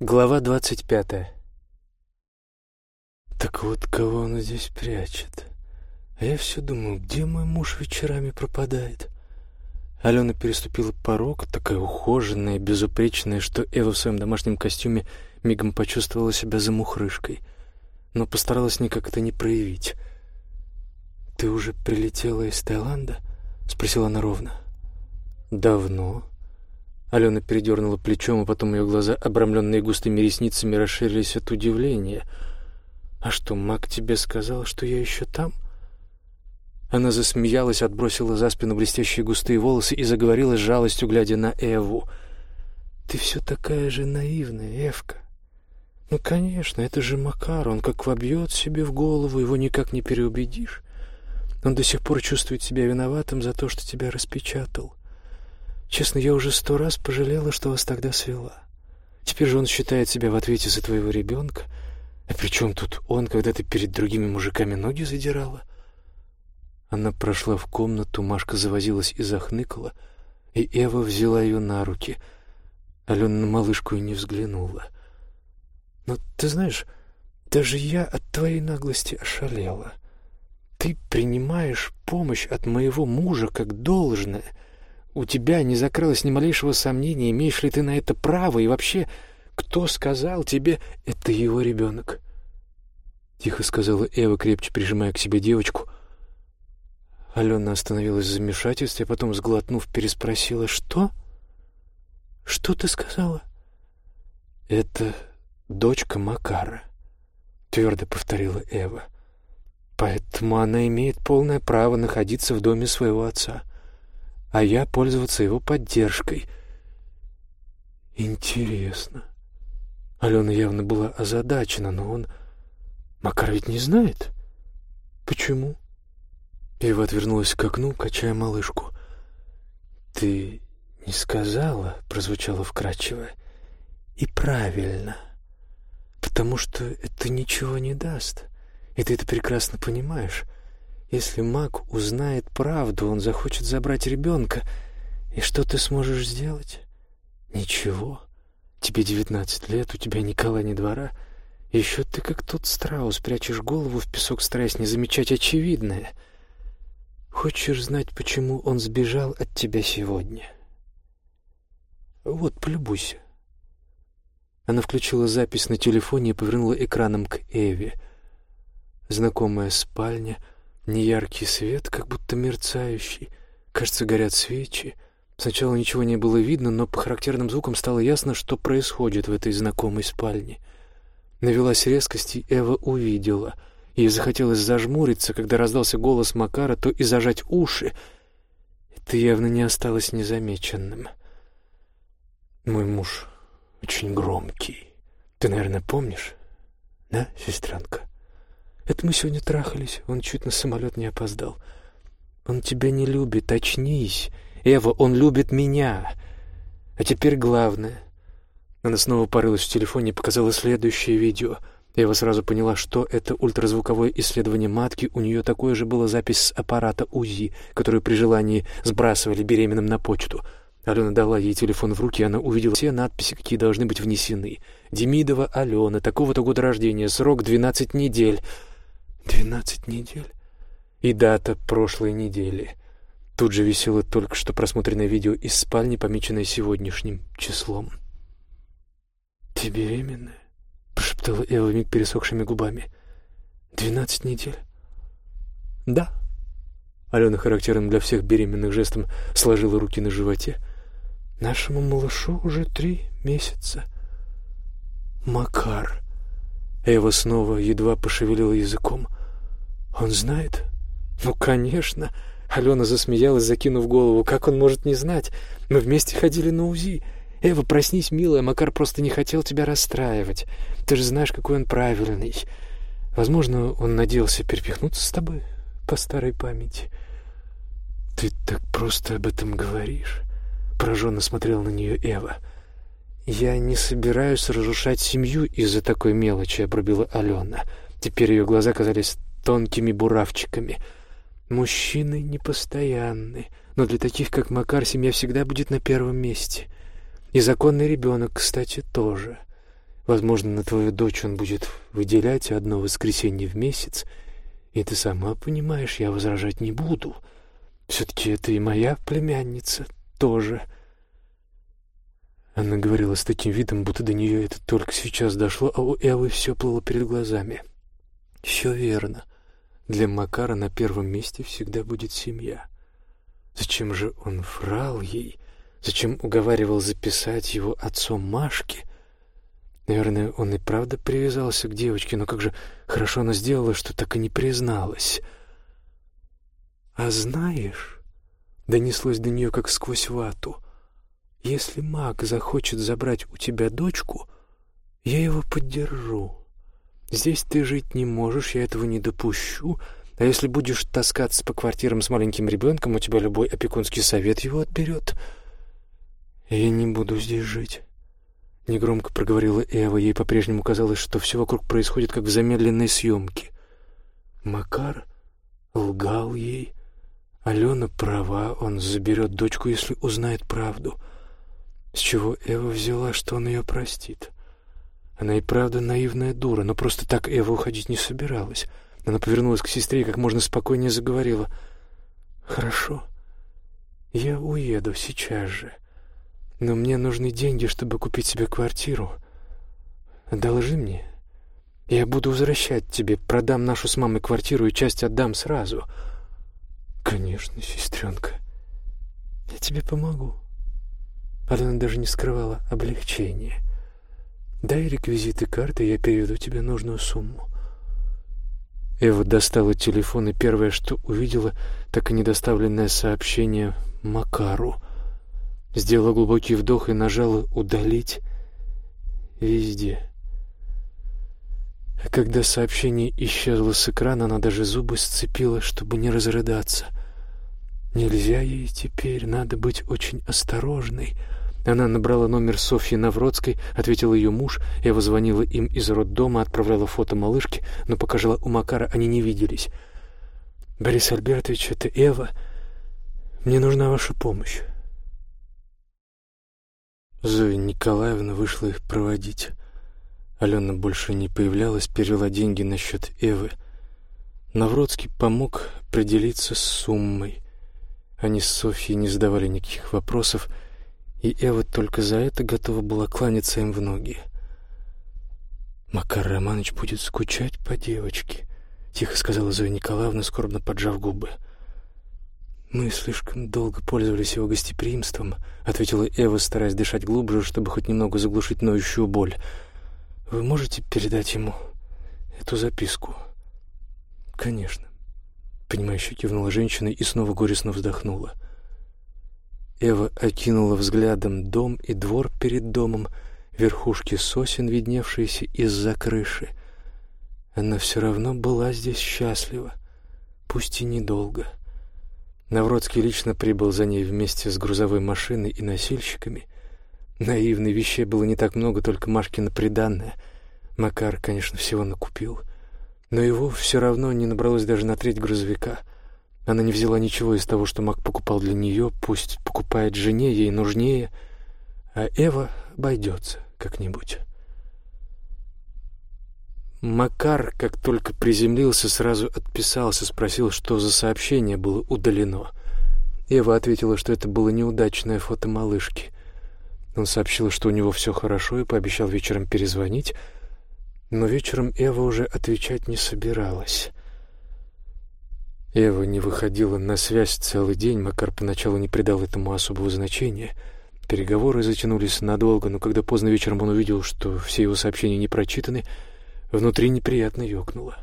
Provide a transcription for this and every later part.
Глава двадцать пятая. Так вот, кого он здесь прячет? А я все думаю, где мой муж вечерами пропадает? Алена переступила порог, такая ухоженная, безупречная, что Эва в своем домашнем костюме мигом почувствовала себя замухрышкой, но постаралась никак это не проявить. «Ты уже прилетела из Таиланда?» — спросила она ровно. «Давно?» Алена передернула плечом, а потом ее глаза, обрамленные густыми ресницами, расширились от удивления. «А что, Мак тебе сказал, что я еще там?» Она засмеялась, отбросила за спину блестящие густые волосы и заговорила с жалостью, глядя на Эву. «Ты все такая же наивная, Эвка. Ну, конечно, это же Макар, он как вобьет себе в голову, его никак не переубедишь. Он до сих пор чувствует себя виноватым за то, что тебя распечатал. Честно, я уже сто раз пожалела, что вас тогда свела. Теперь же он считает себя в ответе за твоего ребенка. А при чем тут он, когда ты перед другими мужиками ноги задирала? Она прошла в комнату, Машка завозилась и захныкала, и Эва взяла ее на руки. Алена на малышку и не взглянула. «Но ты знаешь, даже я от твоей наглости ошалела. Ты принимаешь помощь от моего мужа как должное» у тебя не закрылось ни малейшего сомнения, имеешь ли ты на это право, и вообще, кто сказал тебе, это его ребенок?» Тихо сказала Эва, крепче прижимая к себе девочку. Алена остановилась в замешательстве, а потом, сглотнув, переспросила, «Что? Что ты сказала?» «Это дочка Макара», — твердо повторила Эва. «Поэтому она имеет полное право находиться в доме своего отца» а я пользоваться его поддержкой. Интересно. Алена явно была озадачена, но он... Макар ведь не знает. Почему? Ева отвернулась к окну, качая малышку. «Ты не сказала», — прозвучало вкрадчиво, — «и правильно, потому что это ничего не даст, и ты это прекрасно понимаешь». Если маг узнает правду, он захочет забрать ребенка. И что ты сможешь сделать? Ничего. Тебе девятнадцать лет, у тебя ни кола, ни двора. Еще ты, как тот страус, прячешь голову в песок, стараясь не замечать очевидное. Хочешь знать, почему он сбежал от тебя сегодня? Вот, полюбуйся. Она включила запись на телефоне и повернула экраном к Эве. Знакомая спальня — Неяркий свет, как будто мерцающий. Кажется, горят свечи. Сначала ничего не было видно, но по характерным звукам стало ясно, что происходит в этой знакомой спальне. Навелась резкость, и Эва увидела. Ей захотелось зажмуриться, когда раздался голос Макара, то и зажать уши. Это явно не осталось незамеченным. «Мой муж очень громкий. Ты, наверное, помнишь, да, сестренка?» Это мы сегодня трахались, он чуть на самолет не опоздал. Он тебя не любит, очнись. Эва, он любит меня. А теперь главное. Она снова порылась в телефоне и показала следующее видео. Эва сразу поняла, что это ультразвуковое исследование матки. У нее такое же было запись с аппарата УЗИ, которую при желании сбрасывали беременным на почту. Алена дала ей телефон в руки, она увидела все надписи, какие должны быть внесены. «Демидова Алена, такого-то года рождения, срок 12 недель». Двенадцать недель? И дата прошлой недели. Тут же висело только что просмотренное видео из спальни, помеченное сегодняшним числом. «Ты беременная?» — прошептала Эва пересохшими губами. «Двенадцать недель?» «Да». Алена характерным для всех беременных жестом сложила руки на животе. «Нашему малышу уже три месяца». «Макар». Эва снова едва пошевелила языком. «Он знает?» «Ну, конечно!» Алена засмеялась, закинув голову. «Как он может не знать? Мы вместе ходили на УЗИ. Эва, проснись, милая, Макар просто не хотел тебя расстраивать. Ты же знаешь, какой он правильный. Возможно, он надеялся перепихнуться с тобой по старой памяти». «Ты так просто об этом говоришь?» Пораженно смотрела на нее Эва. «Я не собираюсь разрушать семью из-за такой мелочи», — обрубила Алена. Теперь ее глаза казались тонкими буравчиками. Мужчины непостоянны, но для таких, как Макар, семья всегда будет на первом месте. И законный ребенок, кстати, тоже. Возможно, на твою дочь он будет выделять одно воскресенье в месяц, и ты сама понимаешь, я возражать не буду. Все-таки это и моя племянница тоже». Она говорила с таким видом, будто до нее это только сейчас дошло, а у Эллы все плыло перед глазами. «Все верно. Для Макара на первом месте всегда будет семья. Зачем же он врал ей? Зачем уговаривал записать его отцом Машки? Наверное, он и правда привязался к девочке, но как же хорошо она сделала, что так и не призналась. «А знаешь...» — донеслось до нее как сквозь вату. «Если маг захочет забрать у тебя дочку, я его поддержу. Здесь ты жить не можешь, я этого не допущу, а если будешь таскаться по квартирам с маленьким ребенком, у тебя любой опекунский совет его отберет. Я не буду здесь жить». Негромко проговорила Эва, ей по-прежнему казалось, что все вокруг происходит как в замедленной съемке. Макар лгал ей. Алена права, он заберет дочку, если узнает правду. С чего Эва взяла, что он ее простит? Она и правда наивная дура, но просто так Эва уходить не собиралась. Она повернулась к сестре и как можно спокойнее заговорила. «Хорошо, я уеду сейчас же». Но мне нужны деньги, чтобы купить себе квартиру. Одолжи мне. Я буду возвращать тебе, продам нашу с мамой квартиру и часть отдам сразу. Конечно, сестренка. Я тебе помогу. Алена даже не скрывала облегчения. Дай реквизиты карты, я переведу тебе нужную сумму. Эва достала телефон, и первое, что увидела, так и недоставленное сообщение Макару — Сделала глубокий вдох и нажала «Удалить» везде. А когда сообщение исчезло с экрана, она даже зубы сцепила, чтобы не разрыдаться. Нельзя ей теперь, надо быть очень осторожной. Она набрала номер Софьи Навродской, ответил ее муж, я позвонила им из роддома, отправляла фото малышки, но пока жила у Макара, они не виделись. «Борис Альбертович, это Эва. Мне нужна ваша помощь». Зоя Николаевна вышла их проводить. Алена больше не появлялась, перевела деньги на счет Эвы. Навродский помог определиться с суммой. Они с Софьей не задавали никаких вопросов, и Эва только за это готова была кланяться им в ноги. «Макар Романович будет скучать по девочке», — тихо сказала Зоя Николаевна, скорбно поджав губы. «Мы слишком долго пользовались его гостеприимством», — ответила Эва, стараясь дышать глубже, чтобы хоть немного заглушить ноющую боль. «Вы можете передать ему эту записку?» «Конечно», — понимающе кивнула женщина и снова горестно вздохнула. Эва окинула взглядом дом и двор перед домом, верхушки сосен, видневшиеся из-за крыши. Она все равно была здесь счастлива, пусть и недолго. — Навродский лично прибыл за ней вместе с грузовой машиной и носильщиками. Наивной вещей было не так много, только Машкина приданное. Макар, конечно, всего накупил. Но его все равно не набралось даже на треть грузовика. Она не взяла ничего из того, что Мак покупал для нее, пусть покупает жене, ей нужнее, а Эва обойдется как-нибудь. Макар, как только приземлился, сразу отписался, спросил, что за сообщение было удалено. Ева ответила, что это было неудачное фото малышки. Он сообщил, что у него все хорошо, и пообещал вечером перезвонить, но вечером Эва уже отвечать не собиралась. Эва не выходила на связь целый день, Макар поначалу не придал этому особого значения. Переговоры затянулись надолго, но когда поздно вечером он увидел, что все его сообщения не прочитаны, Внутри неприятно ёкнуло.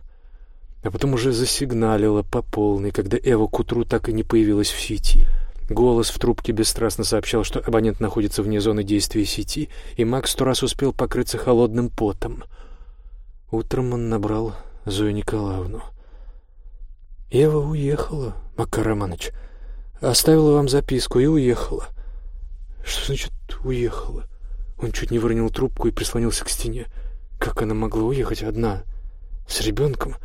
А потом уже засигналило по полной, когда Эва к утру так и не появилась в сети. Голос в трубке бесстрастно сообщал, что абонент находится вне зоны действия сети, и Макс сто раз успел покрыться холодным потом. Утром он набрал Зою Николаевну. «Ева уехала, Макар Романович. Оставила вам записку и уехала». «Что значит «уехала»?» Он чуть не выронил трубку и прислонился к стене. Как она могла уехать одна? С ребенком?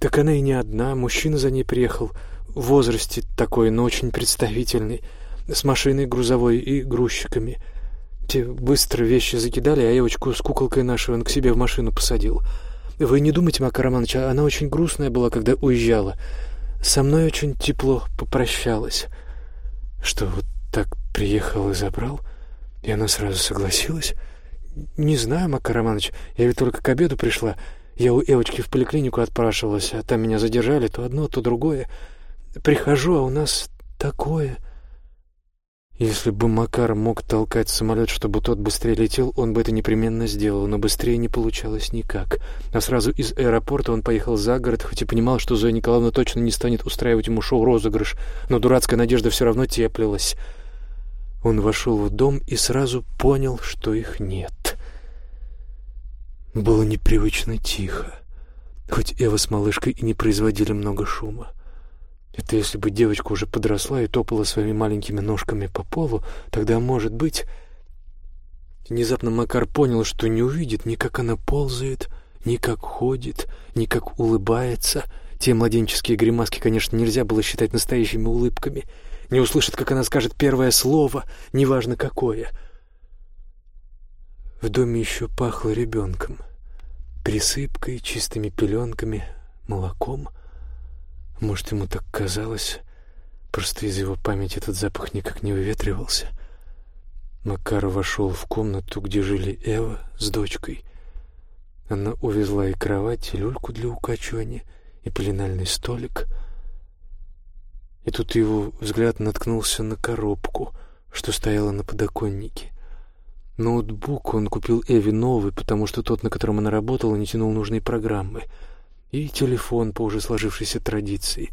Так она и не одна, мужчина за ней приехал. В возрасте такой, но очень представительный. С машиной грузовой и грузчиками. Те быстро вещи закидали, а Евочку с куколкой нашей он к себе в машину посадил. Вы не думайте, Макар Романович, она очень грустная была, когда уезжала. Со мной очень тепло попрощалась. Что, вот так приехал и забрал? И она сразу согласилась? Не знаю, Макар Романович, я ведь только к обеду пришла. Я у Эвочки в поликлинику отпрашивалась, а там меня задержали то одно, то другое. Прихожу, а у нас такое... Если бы Макар мог толкать самолет, чтобы тот быстрее летел, он бы это непременно сделал, но быстрее не получалось никак. А сразу из аэропорта он поехал за город, хоть и понимал, что Зоя Николаевна точно не станет устраивать ему шоу-розыгрыш, но дурацкая надежда все равно теплилась. Он вошел в дом и сразу понял, что их нет. Было непривычно тихо, хоть Эва с малышкой и не производили много шума. Это если бы девочка уже подросла и топала своими маленькими ножками по полу, тогда, может быть... Внезапно Макар понял, что не увидит ни как она ползает, ни как ходит, ни как улыбается. Те младенческие гримаски, конечно, нельзя было считать настоящими улыбками. Не услышит, как она скажет первое слово, неважно какое. В доме еще пахло ребенком. Присыпкой, чистыми пеленками, молоком — может, ему так казалось, просто из его памяти этот запах никак не выветривался. Макар вошел в комнату, где жили Эва с дочкой. Она увезла и кровать, и люльку для укачивания, и пеленальный столик. И тут его взгляд наткнулся на коробку, что стояла на подоконнике. Ноутбук он купил Эви новый, потому что тот, на котором она работала, не тянул нужной программы — и телефон по уже сложившейся традиции.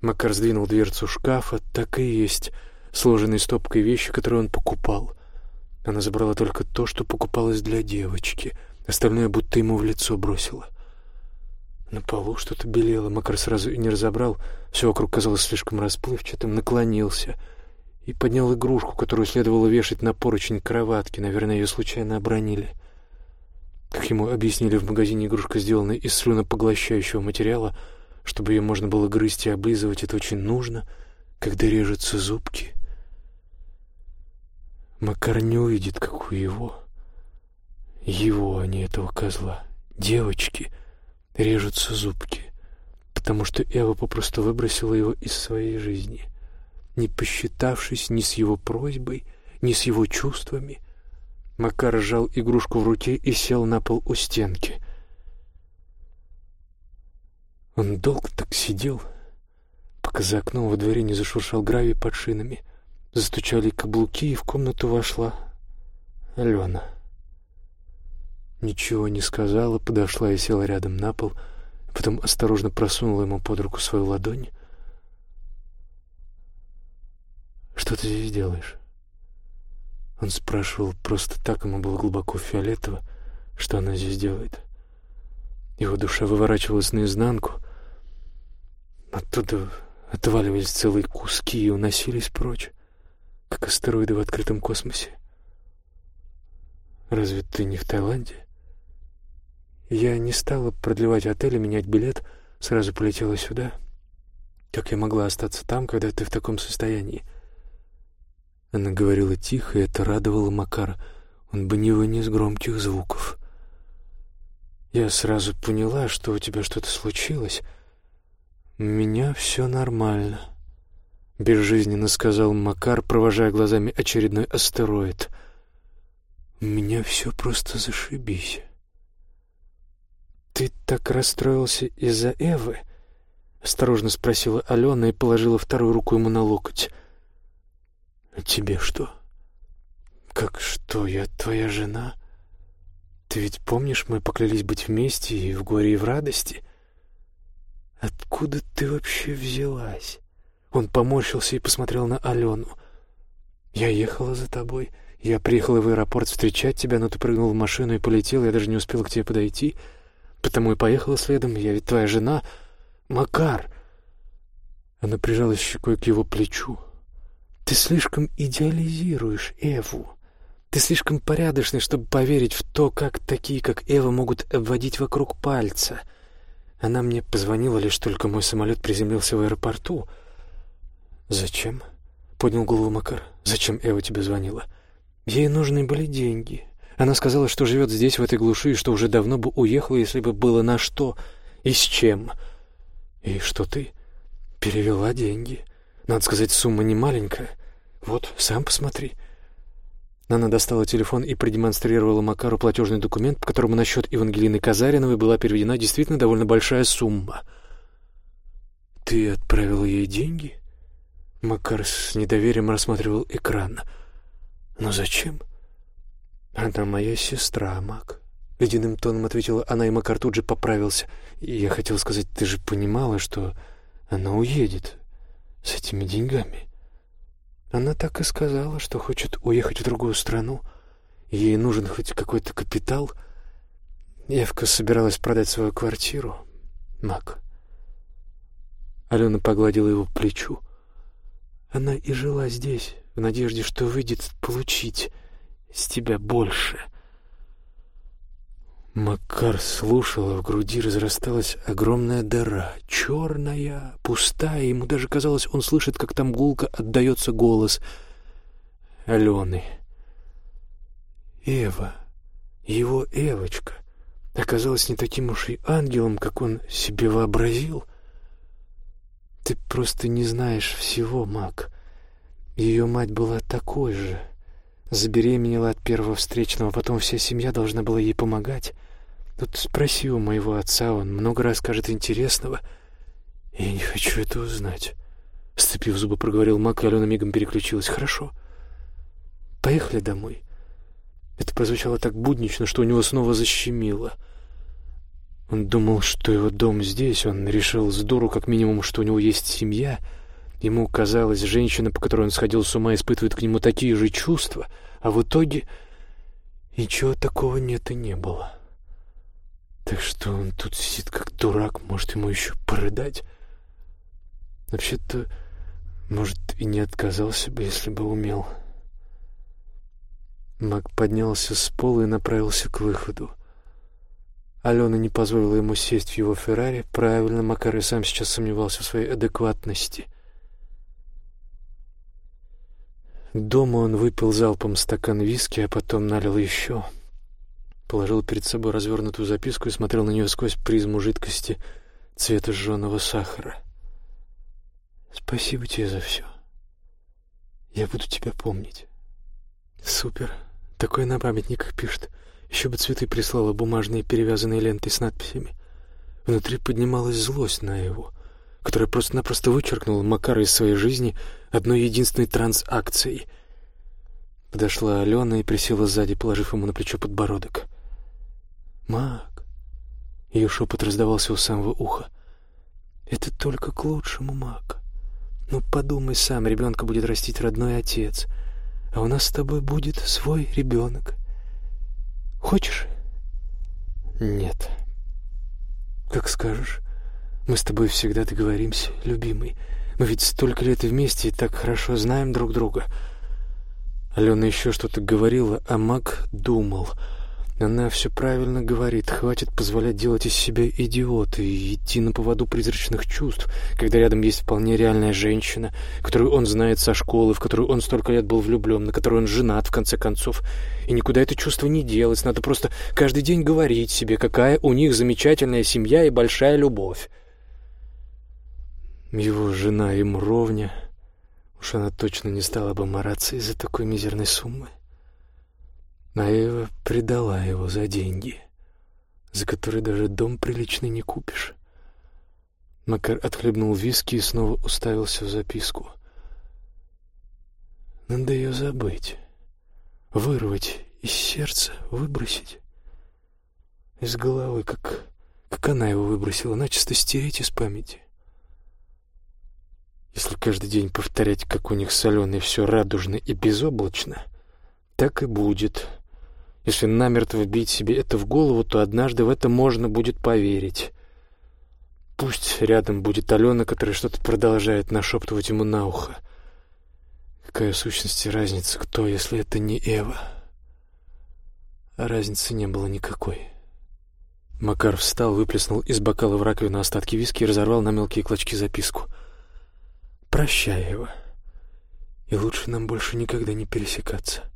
Макар сдвинул дверцу шкафа, так и есть, сложенной стопкой вещи, которые он покупал. Она забрала только то, что покупалось для девочки, остальное будто ему в лицо бросила. На полу что-то белело, Макар сразу и не разобрал, все вокруг казалось слишком расплывчатым, наклонился и поднял игрушку, которую следовало вешать на поручень кроватки, наверное, ее случайно обронили. — как ему объяснили в магазине, игрушка сделана из слюнопоглощающего материала. Чтобы ее можно было грызть и облизывать, это очень нужно, когда режутся зубки. Макар не увидит, как у его. Его, а не этого козла. Девочки режутся зубки, потому что Эва попросту выбросила его из своей жизни, не посчитавшись ни с его просьбой, ни с его чувствами — Макар сжал игрушку в руке и сел на пол у стенки. Он долго так сидел, пока за окном во дворе не зашуршал гравий под шинами. Застучали каблуки, и в комнату вошла Алена. Ничего не сказала, подошла и села рядом на пол, потом осторожно просунула ему под руку свою ладонь. «Что ты здесь делаешь?» Он спрашивал просто так, ему было глубоко фиолетово, что она здесь делает. Его душа выворачивалась наизнанку. Оттуда отваливались целые куски и уносились прочь, как астероиды в открытом космосе. «Разве ты не в Таиланде?» Я не стала продлевать отель и менять билет, сразу полетела сюда. Как я могла остаться там, когда ты в таком состоянии? Она говорила тихо, и это радовало Макара. Он бы не вынес громких звуков. Я сразу поняла, что у тебя что-то случилось. У меня все нормально. Безжизненно сказал Макар, провожая глазами очередной астероид. У меня все просто зашибись. Ты так расстроился из-за Эвы? Осторожно спросила Алена и положила вторую руку ему на локоть. «А тебе что?» «Как что? Я твоя жена. Ты ведь помнишь, мы поклялись быть вместе и в горе, и в радости? Откуда ты вообще взялась?» Он поморщился и посмотрел на Алену. «Я ехала за тобой. Я приехала в аэропорт встречать тебя, но ты прыгнул в машину и полетел. Я даже не успела к тебе подойти. Потому и поехала следом. Я ведь твоя жена. Макар!» Она прижалась щекой к его плечу. Ты слишком идеализируешь Эву. Ты слишком порядочный, чтобы поверить в то, как такие, как Эва, могут обводить вокруг пальца. Она мне позвонила лишь только мой самолет приземлился в аэропорту. Зачем? Поднял голову Макар. Зачем Эва тебе звонила? Ей нужны были деньги. Она сказала, что живет здесь, в этой глуши, и что уже давно бы уехала, если бы было на что и с чем. И что ты перевела деньги. Надо сказать, сумма не маленькая. Вот, сам посмотри. Она достала телефон и продемонстрировала Макару платежный документ, по которому на счет Евангелины Казариновой была переведена действительно довольно большая сумма. «Ты отправила ей деньги?» Макар с недоверием рассматривал экран. «Но зачем?» «Она моя сестра, Мак», — ледяным тоном ответила она, и Макар тут же поправился. «Я хотел сказать, ты же понимала, что она уедет с этими деньгами». Она так и сказала, что хочет уехать в другую страну. Ей нужен хоть какой-то капитал. Евка собиралась продать свою квартиру. Мак. Алена погладила его плечу. Она и жила здесь, в надежде, что выйдет получить с тебя больше. Макар слушал, а в груди разрасталась огромная дыра, черная, пустая. Ему даже казалось, он слышит, как там гулко отдается голос Алены. Эва, его Эвочка, оказалась не таким уж и ангелом, как он себе вообразил. Ты просто не знаешь всего, Мак. Ее мать была такой же. Забеременела от первого встречного, потом вся семья должна была ей помогать. Тут спроси у моего отца, он много расскажет интересного. Я не хочу этого знать. Сцепив зубы, проговорил Мак, и Алена мигом переключилась. Хорошо. Поехали домой. Это прозвучало так буднично, что у него снова защемило. — он думал, что его дом здесь, он решил с дуру как минимум, что у него есть семья. Ему казалось, женщина, по которой он сходил с ума, испытывает к нему такие же чувства, а в итоге ничего такого нет и не было. Так что он тут сидит как дурак, может, ему еще порыдать. Вообще-то, может, и не отказался бы, если бы умел. Мак поднялся с пола и направился к выходу. Алена не позволила ему сесть в его Феррари. Правильно, Макар и сам сейчас сомневался в своей адекватности. Дома он выпил залпом стакан виски, а потом налил еще. Положил перед собой развернутую записку и смотрел на нее сквозь призму жидкости цвета жженого сахара. «Спасибо тебе за все. Я буду тебя помнить». «Супер. Такое на памятниках пишет». Еще бы цветы прислала, бумажные перевязанные лентой с надписями. Внутри поднималась злость на его, которая просто-напросто вычеркнула Макара из своей жизни одной единственной транзакцией. Подошла Алена и присела сзади, положив ему на плечо подбородок. «Мак!» Ее шепот раздавался у самого уха. «Это только к лучшему, Мак. Ну, подумай сам, ребенка будет растить родной отец, а у нас с тобой будет свой ребенок. Хочешь? Нет. Как скажешь. Мы с тобой всегда договоримся, любимый. Мы ведь столько лет вместе и так хорошо знаем друг друга. Алена еще что-то говорила, а Мак думал — она все правильно говорит. Хватит позволять делать из себя идиота и идти на поводу призрачных чувств, когда рядом есть вполне реальная женщина, которую он знает со школы, в которую он столько лет был влюблен, на которую он женат, в конце концов. И никуда это чувство не делать. Надо просто каждый день говорить себе, какая у них замечательная семья и большая любовь. Его жена ему ровня. Уж она точно не стала бы мараться из-за такой мизерной суммы. А Эва предала его за деньги, за которые даже дом приличный не купишь. Макар отхлебнул виски и снова уставился в записку. Надо ее забыть, вырвать из сердца, выбросить. Из головы, как, как она его выбросила, начисто стереть из памяти. Каждый день повторять, как у них соленый все радужно и безоблачно, так и будет — если намертво вбить себе это в голову, то однажды в это можно будет поверить. Пусть рядом будет Алена, которая что-то продолжает нашептывать ему на ухо. Какая в сущности разница, кто, если это не Эва? А разницы не было никакой. Макар встал, выплеснул из бокала в раковину остатки виски и разорвал на мелкие клочки записку. «Прощай, Эва, и лучше нам больше никогда не пересекаться».